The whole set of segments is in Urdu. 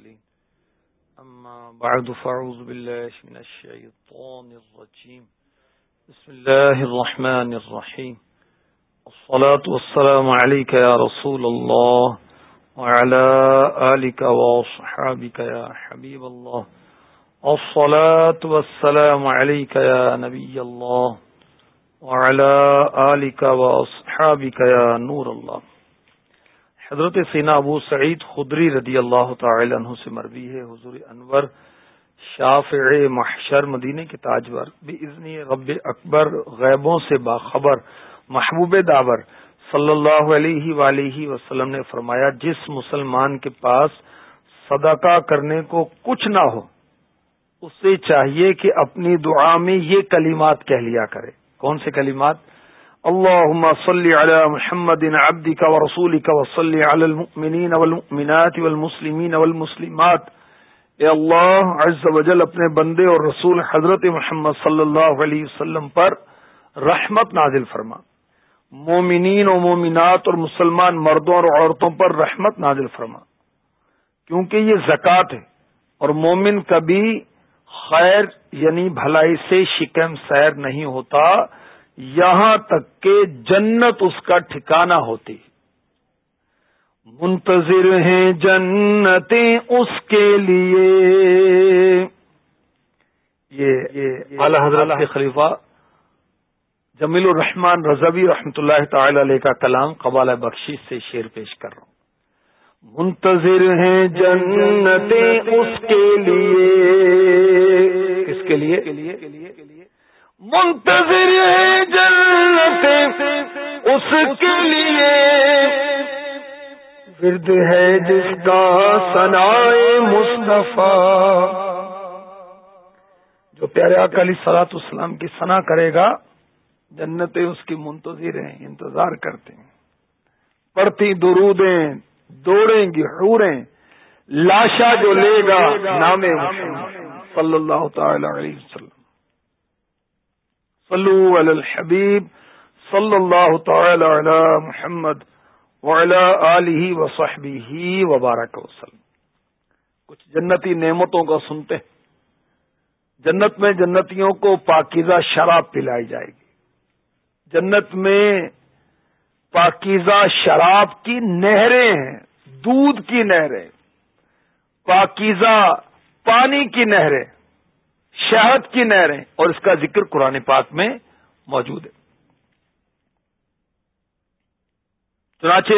المرسلين أما بعد فاعوذ بالله من الشيطان الرجيم. بسم الله الرحمن الرحيم. الصلاة والسلام عليك يا رسول الله وعلى آلك وصحابك يا حبيب الله. الصلاة والسلام عليك يا نبي الله وعلى آلك وصحابك يا نور الله. حضرت سینا ابو سعید خدری رضی اللہ تعالی عنہ سے مروی ہے، حضور انور شافع محشر مدینے کے تاجور بھی ازنی رب اکبر، غیبوں سے باخبر، محبوب داور صلی اللہ علیہ ولیہ وسلم نے فرمایا، جس مسلمان کے پاس صدقہ کرنے کو کچھ نہ ہو، اسے چاہیے کہ اپنی دعا میں یہ کلمات کہہ لیا کرے۔ کون سے کلمات؟ اللهم صل على محمد عبدك ورسولك وصل على المؤمنين والمؤمنات والمسلمين والمسلمات. اے اللہ عز و جل اپنے بندے اور رسول حضرت محمد صلی اللہ علیہ وسلم پر رحمت نازل فرما۔ مومنین و مومنات اور مسلمان مردوں اور عورتوں پر رحمت نازل فرما۔ کیونکہ یہ زکوٰۃ ہے اور مومن کبھی خیر یعنی بھلائی سے شکم سیر نہیں ہوتا۔ یہاں تک کہ جنت اس کا ٹھکانہ ہوتی۔ منتظر ہیں جنتیں اس کے لیے۔ یہ اعلی حضرت کے خلیفہ جمیل الرحمان رضوی رحمۃ اللہ تعالی علیہ کا کلام قبال بخشی سے شیر پیش کر رہا ہوں۔ منتظر ہیں جنتیں اس کے لیے۔ کس کے لیے؟ منتظر جنت اس کے لیے۔ ورد ہے جس کا سنائے مصطفیٰ۔ جو پیارے اکالی سلاط اسلام کی سنا کرے گا، جنتیں اس کی منتظر ہیں، انتظار کرتے ہیں۔ پڑتی درودیں، دوڑیں گی، حوریں۔ لاشا جو لے گا نام صلی اللہ تعالی علیہ وسلم۔ صلو علی الحبیب صلی اللہ تعالی علی محمد وعلی آلہ وصحبہ وبارک وسلم۔ کچھ جنتی نعمتوں کو سنتے ہیں۔ جنت میں جنتیوں کو پاکیزہ شراب پلائی جائے گی۔ جنت میں پاکیزہ شراب کی نہریں ہیں، دودھ کی نہریں، پاکیزہ پانی کی نہریں۔ شہد کی نہریں اور اس کا ذکر قرآن پاک میں موجود ہے۔ چنانچہ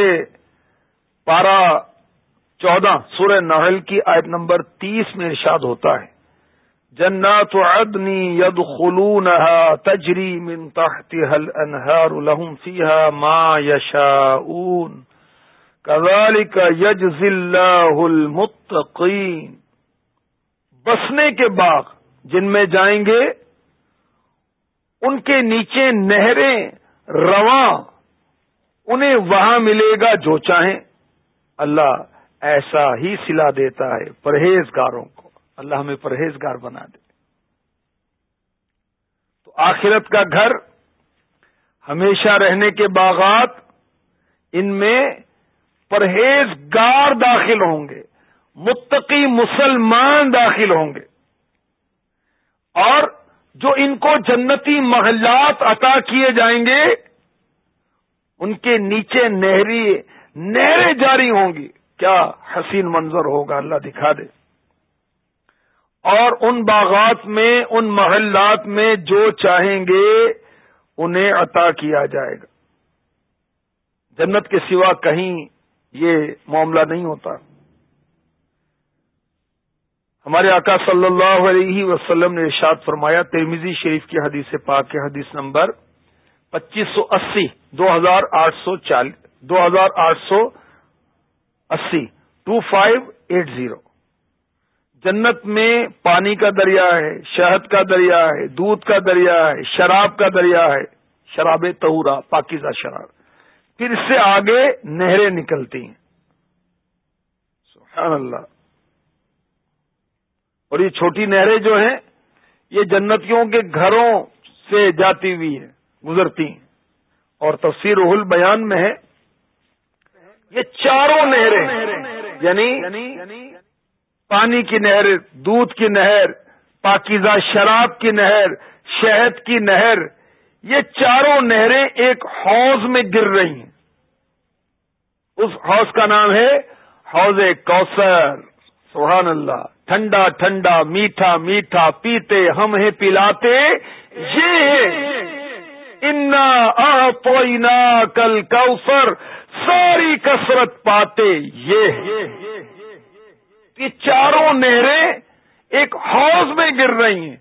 پارہ چودہ سورہ نحل کی آیت نمبر تیس میں ارشاد ہوتا ہے، جنات عدنی ید خلون تجری من تحتها الانہار لهم فيها ما يشاءون كذلك يجزي الله المتقين بسنے کے باغ جن میں جائیں گے، ان کے نیچے نہریں رواں، انہیں وہاں ملے گا جو چاہیں۔ اللہ ایسا ہی سلا دیتا ہے پرہیزگاروں کو۔ اللہ ہمیں پرہیزگار بنا دے۔ تو آخرت کا گھر ہمیشہ رہنے کے باغات ان میں پرہیزگار داخل ہوں گے، متقی مسلمان داخل ہوں گے۔ اور جو ان کو جنتی محلات عطا کیے جائیں گے، ان کے نیچے نہری، نہریں جاری ہوں گی۔ کیا حسین منظر ہوگا، اللہ دکھا دے۔ اور ان باغات میں، ان محلات میں جو چاہیں گے، انہیں عطا کیا جائے گا۔ جنت کے سوا کہیں یہ معاملہ نہیں ہوتا۔ ہمارے آقا صلی اللہ علیہ وسلم نے ارشاد فرمایا ترمیزی شریف کی حدیث پاک کے حدیث نمبر پچیس سو اسی، دو ہزار آٹھ سو چالیس، دو ہزار آٹھ سو اسی ٹو فائیو ایٹ زیرو جنت میں پانی کا دریا ہے، شہد کا دریا ہے، دودھ کا دریا ہے، شراب کا دریا ہے، شراب تہورا پاکیزہ شراب۔ پھر اس سے آگے نہریں نکلتی ہیں۔ سبحان اللہ۔ اور یہ چھوٹی نہریں جو ہیں، یہ جنتیوں کے گھروں سے جاتی ہوئی ہیں، گزرتی ہیں۔ اور تفسیر رحل بیان میں ہے، یہ چاروں نہریں یعنی پانی کی نہر، دودھ کی نہر، پاکیزہ شراب کی نہر، شہد کی نہر، یہ چاروں نہریں ایک حوض میں گر رہی ہیں۔ اس حوض کا نام ہے حوض کوثر، سبحان اللہ۔ ٹھنڈا ٹھنڈا میٹھا میٹھا پیتے ہم ہیں پلاتے، یہ انا آنا کل کوثر ساری کثرت پاتے، یہ یہ چاروں نہریں ایک حوض میں گر رہی ہیں۔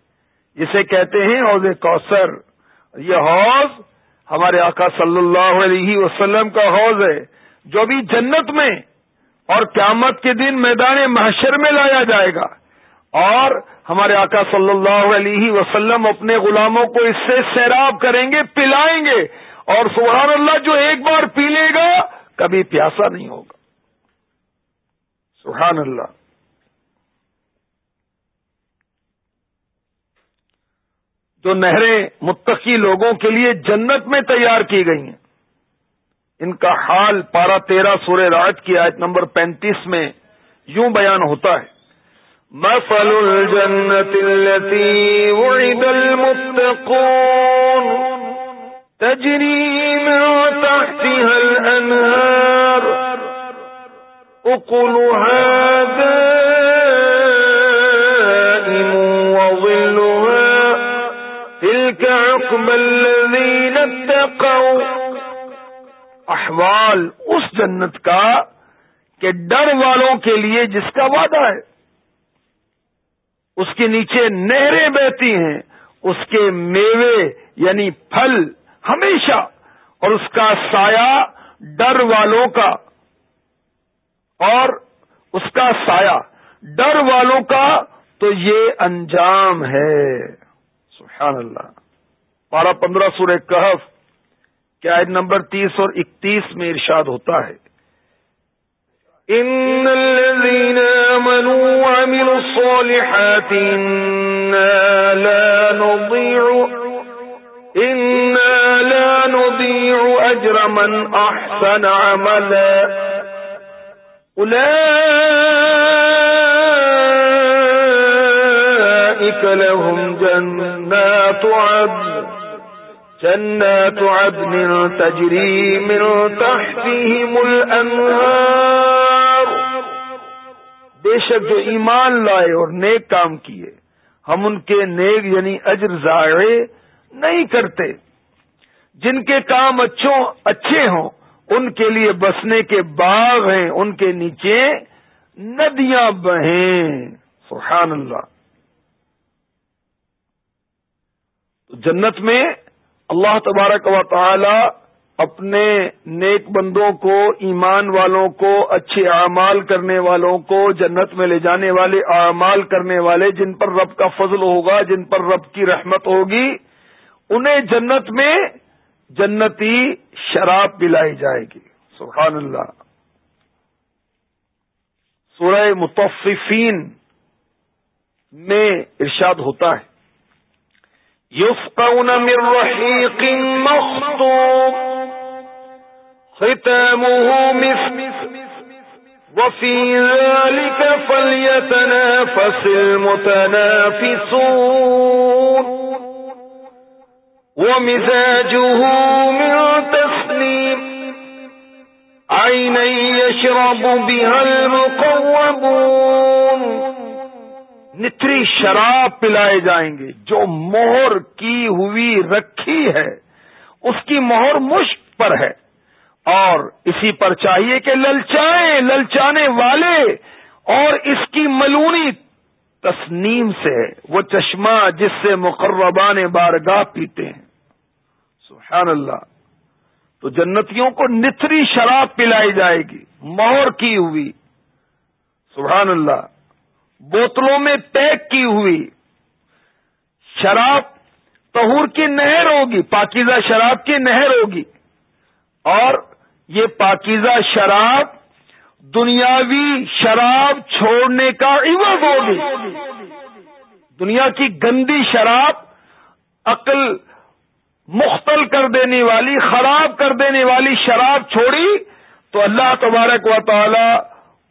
جسے کہتے ہیں حوض کوثر۔ یہ حوض ہمارے آقا صلی اللہ علیہ وسلم کا حوض ہے، جو بھی جنت میں اور قیامت کے دن میدان محشر میں لایا جائے گا۔ اور ہمارے آقا صلی اللہ علیہ وسلم اپنے غلاموں کو اس سے سیراب کریں گے، پلائیں گے۔ اور سبحان اللہ، جو ایک بار پی لے گا، کبھی پیاسا نہیں ہوگا۔ سبحان اللہ۔ جو نہریں متقی لوگوں کے لیے جنت میں تیار کی گئی ہیں۔ ان کا حال پارہ تیرہ سورہ راج کی آیت نمبر پینتیس میں یوں بیان ہوتا ہے۔ مثل الجنة التي وعد المتقون تجري من تحتها الأنهار أقلها احوال اس جنت کا کہ ڈر والوں کے لیے جس کا وعدہ ہے۔ اس کے نیچے نہریں بہتی ہیں، اس کے میوے یعنی پھل ہمیشہ، اور اس کا سایہ ڈر والوں کا۔ اور اس کا سایہ ڈر والوں کا تو یہ انجام ہے۔ سبحان اللہ۔ بارہ پندرہ سورہ کہف۔ کیا نمبر تیس اور اکتیس میں ارشاد ہوتا ہے۔ ان الذين امنوا وعملوا الصالحات انا لا نضيع انا لا نضيع اجر من احسن عملا. اولئك لهم جنات عدن۔ جنات عدن تجري من تحتهم الانهار بے شک جو ایمان لائے اور نیک کام کیے، ہم ان کے نیک یعنی اجر ضائع نہیں کرتے۔ جن کے کام اچھوں، اچھے ہوں، ان کے لیے بسنے کے باغ ہیں، ان کے نیچے ندیاں بہیں۔ سبحان اللہ۔ تو جنت میں اللہ تبارک و تعالی اپنے نیک بندوں کو، ایمان والوں کو، اچھے اعمال کرنے والوں کو، جنت میں لے جانے والے اعمال کرنے والے، جن پر رب کا فضل ہوگا، جن پر رب کی رحمت ہوگی، انہیں جنت میں جنتی شراب پلائی جائے گی۔ سبحان اللہ۔ سورہ متففین میں ارشاد ہوتا ہے۔ یفقون من رحیق مختوم ختامه مثل. وفي ذلك فليتنافس المتنافسون. ومزاجه من تسليم. عينا يشرب بها المقوبون نتری شراب پلائے جائیں گے۔ جو مہر کی ہوئی رکھی ہے، اس کی مہر مشک پر ہے۔ اور اسی پر چاہیے کہ للچائیں، للچانے والے۔ اور اس کی ملونی تسنیم سے وہ چشمہ جس سے مقربان بارگاہ پیتے ہیں۔ سبحان اللہ۔ تو جنتیوں کو نتری شراب پلائی جائے گی۔ مور کی ہوئی۔ سبحان اللہ۔ بوتلوں میں پیک کی ہوئی شراب تہور کی نہر ہوگی، پاکیزہ شراب کی نہر ہوگی۔ اور یہ پاکیزہ شراب دنیاوی شراب چھوڑنے کا عوض ہوگی۔ دنیا کی گندی شراب عقل مختل کر دینے والی، خراب کر دینے والی شراب چھوڑی تو اللہ تبارک و تعالی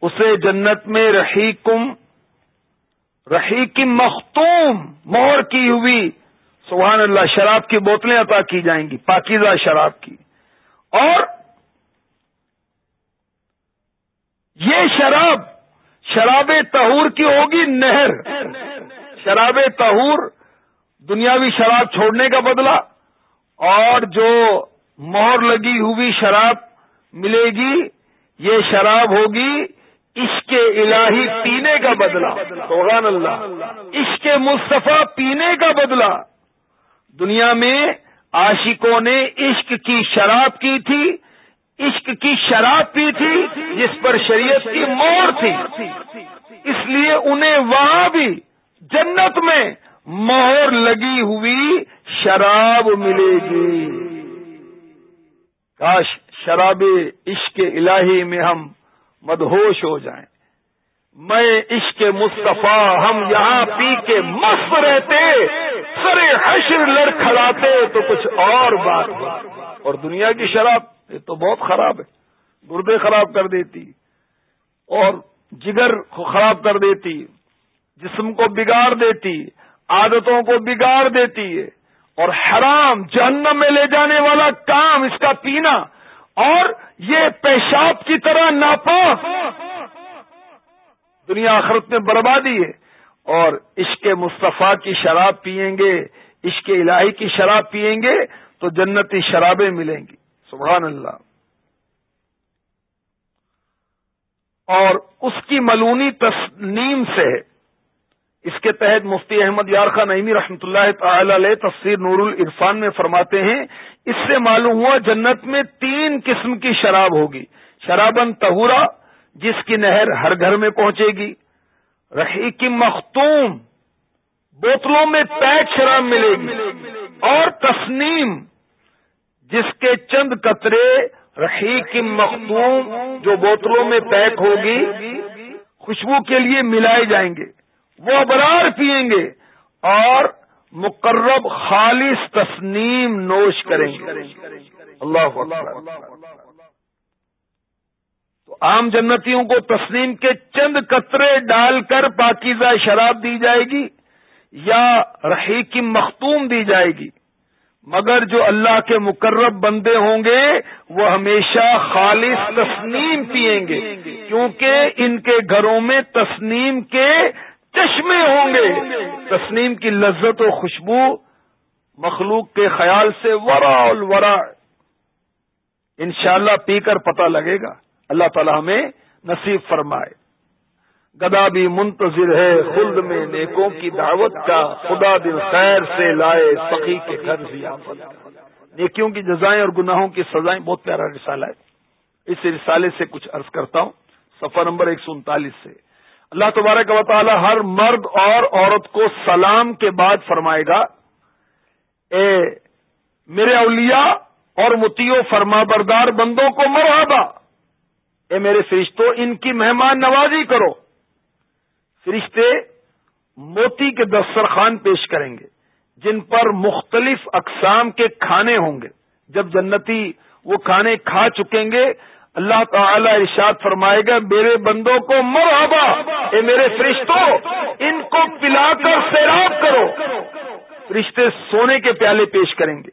اسے جنت میں رحیقم رحی کی مختوم مہر کی ہوئی، سبحان اللہ، شراب کی بوتلیں عطا کی جائیں گی، پاکیزہ شراب کی۔ اور یہ شراب شراب تہور کی ہوگی نہر۔ شراب تہور دنیاوی شراب چھوڑنے کا بدلہ، اور جو مہر لگی ہوئی شراب ملے گی، یہ شراب ہوگی عشق الہی پینے کا بدلہ۔ سبحان اللہ۔ عشق مصطفیٰ پینے کا بدلہ۔ دنیا میں عاشقوں نے عشق کی شراب کی تھی، عشق کی شراب پی تھی، جس پر شریعت کی مور تھی۔ اس لیے انہیں وہاں بھی جنت میں مہر لگی ہوئی شراب ملے گی۔ کاش شراب عشق الہی میں ہم مدہوش ہو جائیں۔ میں عشق مصطفیٰ، ہم یہاں پی کے مست رہتے، سرے حشر لڑ کھڑاتے تو کچھ اور بات۔ اور دنیا کی شراب، یہ تو بہت خراب ہے، گردے خراب کر دیتی، اور جگر کو خراب کر دیتی، جسم کو بگاڑ دیتی، عادتوں کو بگاڑ دیتی ہے، اور حرام جہنم میں لے جانے والا کام اس کا پینا۔ اور یہ پیشاب کی طرح ناپاک دنیا آخرت میں بربادی ہے اور عشق مصطفیٰ کی شراب پیئیں گے، عشق الہی کی شراب پیئیں گے تو جنتی شرابیں ملیں گی۔ سبحان اللہ۔ اور اس کی ملونی تسنیم سے اس کے تحت مفتی احمد یارخان نعیمی رحمۃ اللہ تعالی علیہ تفسیر نور العرفان میں فرماتے ہیں، اس سے معلوم ہوا جنت میں تین قسم کی شراب ہوگی۔ شرابن تہورا جس کی نہر ہر گھر میں پہنچے گی۔ رحی کی مختوم، بوتلوں میں پیک شراب ملے گی۔ اور تسنیم، جس کے چند قطرے رحی کی مختوم، جو بوتلوں میں پیک ہوگی، خوشبو کے لیے ملائے جائیں گے۔ وہ ابرار پیئیں گے اور مقرب خالص تسنیم نوش کریں گے۔ اللہ تو عام جنتیوں کو تسنیم کے چند قطرے ڈال کر پاکیزہ شراب دی جائے گی یا رحی کی مختوم دی جائے گی۔ مگر جو اللہ کے مقرب بندے ہوں گے، وہ ہمیشہ خالص تسنیم پیئیں گے۔ کیونکہ ان کے گھروں میں تسنیم کے چشمے ہوں گے۔ تسنیم کی لذت و خوشبو مخلوق کے خیال سے ورا الورا۔ انشاءاللہ پی کر پتہ لگے گا۔ اللہ تعالی ہمیں نصیب فرمائے۔ گدا بھی منتظر ہے خلد میں نیکوں کی دعوت کا۔ خدا دل خیر سے لائے سخی کے گھر نیکیوں کی جزائیں اور گناہوں کی سزائیں بہت پیارا رسالہ ہے۔ اس رسالے سے کچھ عرض کرتا ہوں۔ سفر نمبر ایک سو انتالیس سے۔ اللہ تبارک و تعالی ہر مرد اور عورت کو سلام کے بعد فرمائے گا، اے میرے اولیاء اور متیو فرما بردار بندوں کو مرحبا، اے میرے فرشتوں ان کی مہمان نوازی کرو۔ فرشتے موتی کے دسترخوان پیش کریں گے، جن پر مختلف اقسام کے کھانے ہوں گے۔ جب جنتی وہ کھانے کھا چکیں گے اللہ تعالی ارشاد فرمائے گا، میرے بندوں کو مرحبا، اے میرے فرشتوں، ان کو پلا کر سیراب کرو۔ فرشتے سونے کے پیالے پیش کریں گے۔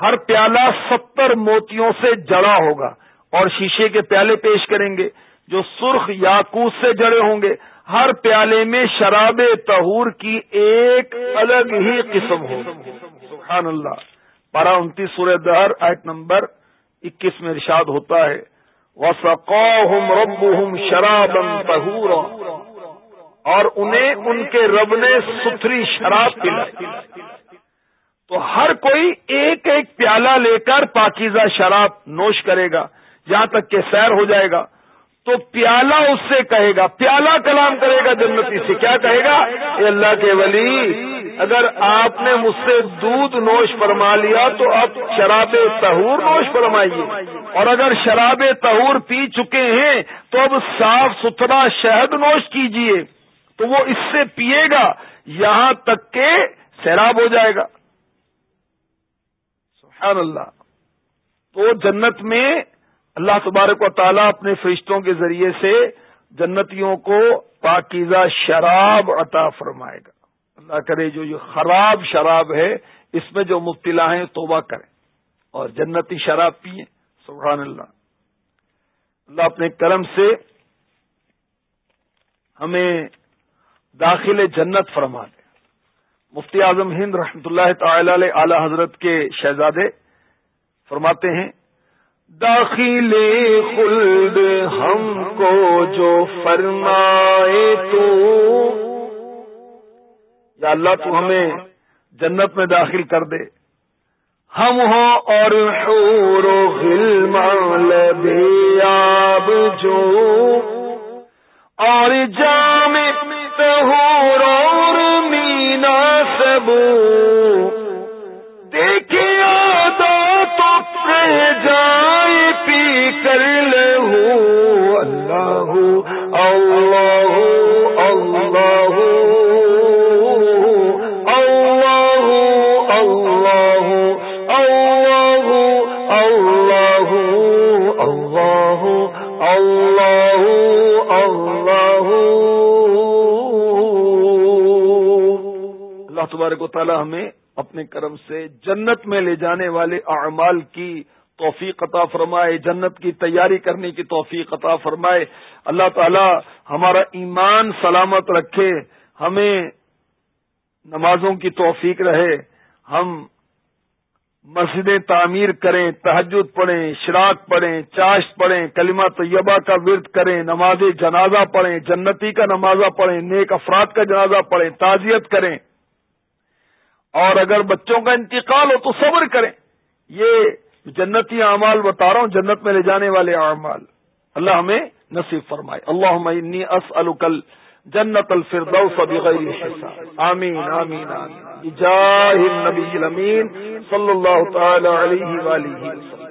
ہر پیالہ ستر موتیوں سے جڑا ہوگا اور شیشے کے پیالے پیش کریں گے، جو سرخ یاقوت سے جڑے ہوں گے۔ ہر پیالے میں شراب تہور کی ایک الگ ہی قسم ہو سبحان اللہ۔ پارا انتیس سورہ دہر ایٹ نمبر اکیس میں ارشاد ہوتا ہے وسقوہم ربهم شرابا طہورا اور انہیں ان کے رب نے ستھری شراب پلائی۔ تو ہر کوئی ایک ایک پیالہ لے کر پاکیزہ شراب نوش کرے گا، جہاں تک کہ سیر ہو جائے گا۔ تو پیالہ اس سے کہے گا، پیالہ کلام کرے گا جنتی سے۔ کیا کہے گا؟ اے اللہ کے ولی اگر آپ نے مجھ سے دودھ نوش فرما لیا تو اب شراب تہور نوش فرمائیے۔ اور اگر شراب تہور پی چکے ہیں تو اب صاف ستھرا شہد نوش کیجیے، تو وہ اس سے پیے گا، یہاں تک کہ سیراب ہو جائے گا۔ سبحان اللہ۔ تو جنت میں اللہ تبارک و تعالیٰ اپنے فرشتوں کے ذریعے سے جنتیوں کو پاکیزہ شراب عطا فرمائے گا۔ اللہ کرے جو یہ خراب شراب ہے، اس میں جو مبتلا ہیں، توبہ کریں۔ اور جنتی شراب پیئیں، سبحان اللہ۔ اللہ اپنے کرم سے ہمیں داخل جنت فرما دے۔ مفتی اعظم ہند رحمتہ اللہ تعالی علیہ، اعلی حضرت کے شہزادے فرماتے ہیں، داخل خلد ہم کو جو فرمائے تو یا اللہ تو ہمیں جنت میں داخل کر دے۔ ہم ہوں اور حور و آب جو اور جام تہور اور مینا سب دیکھے آدھا تو جائے پی کر لہو۔ اللہ اللہ اللہ تبارک و تعالی ہمیں اپنے کرم سے جنت میں لے جانے والے اعمال کی توفیق عطا فرمائے، جنت کی تیاری کرنے کی توفیق عطا فرمائے۔ اللہ تعالی ہمارا ایمان سلامت رکھے، ہمیں نمازوں کی توفیق رہے، ہم مسجدیں تعمیر کریں تحجد پڑھیں شراک پڑھیں، چاشت پڑھیں، کلمہ طیبہ کا ورد کریں، نماز جنازہ پڑھیں، جنتی کا نمازہ پڑھیں، نیک افراد کا جنازہ پڑھیں، تعزیت کریں۔ اور اگر بچوں کا انتقال ہو تو صبر کریں۔ یہ جنتی اعمال بتا رہا ہوں، جنت میں لے جانے والے اعمال۔ اللہ ہمیں نصیب فرمائے۔ اللہ انی اسألکل جنت الفردوس بغیر حساب۔ آمین آمین آمین۔ جاہ النبی الامین صلی اللہ تعالی علیہ وآلہ وسلم۔